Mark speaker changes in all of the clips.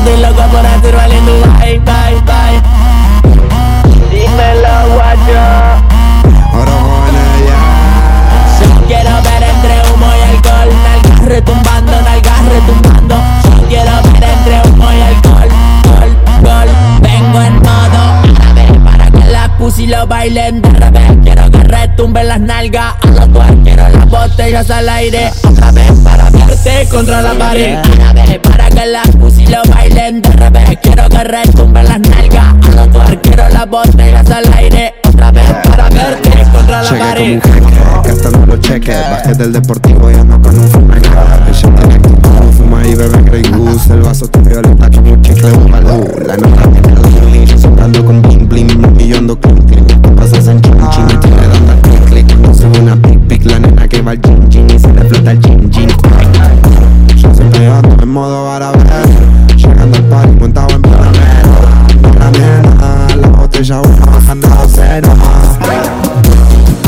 Speaker 1: estoy loco por hacer valiendo bye, bye, bye. Dímelo, guacho.
Speaker 2: Jóvenes ya.
Speaker 1: Yo quiero ver entre humo y alcohol, nalgas retumbando, nalgas retumbando. Yo quiero ver entre humo y alcohol, gol, gol. Vengo en modo árabe para que la pussy lo bailen de revés. Quiero que retumben las nalgas a los dos. Quiero las botellas al aire otra vez para verte contra la pared. Árabe para al aire otra vez para verte contra la pared.
Speaker 2: como un jeque, gastando los cheques Bajé del deportivo y ando con un fume Ella tiene actitud, fuma y bebe Grey Goose. El vaso está violeta como un chicle un balú. La nota tiene los violines soplando con bling bling Mami yo ando clean clean, las hacen chin chin Me tiene dando al click click, no sube una pic pic La nena que va al gin gin y se le flota el gin gin Yo siempre ando en modo árabe la botella una bajando a cero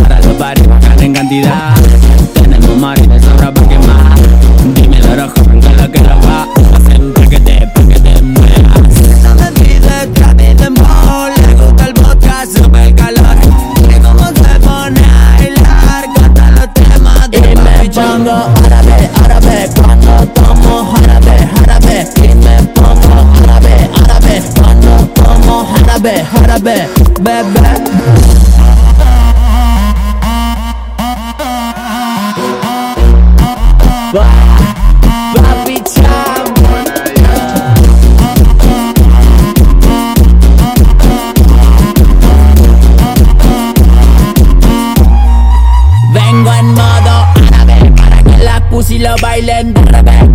Speaker 1: Para los bares bajan en cantidad tomo árabe, árabe Bebé Papi Cham Vengo en modo árabe para que la pussy lo bailen de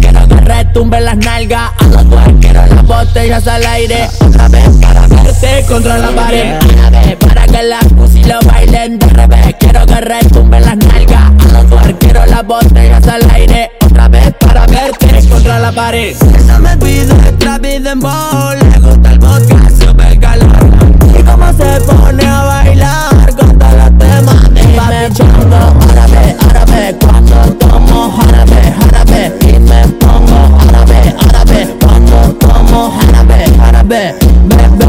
Speaker 1: retumben las nalgas a los dos. Quiero las botellas al aire otra vez para verte contra la pared. Árabe para que la pussy lo bailen de revés. Quiero que retumben las nalgas a los dos. Quiero las botellas al aire otra vez para verte contra la pared. Esa me pide trapis de mall, le gusta el vodka, árabe, árabe, bebé.